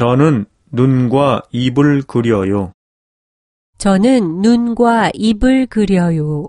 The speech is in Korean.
저는 눈과 입을 그려요. 저는 눈과 입을 그려요.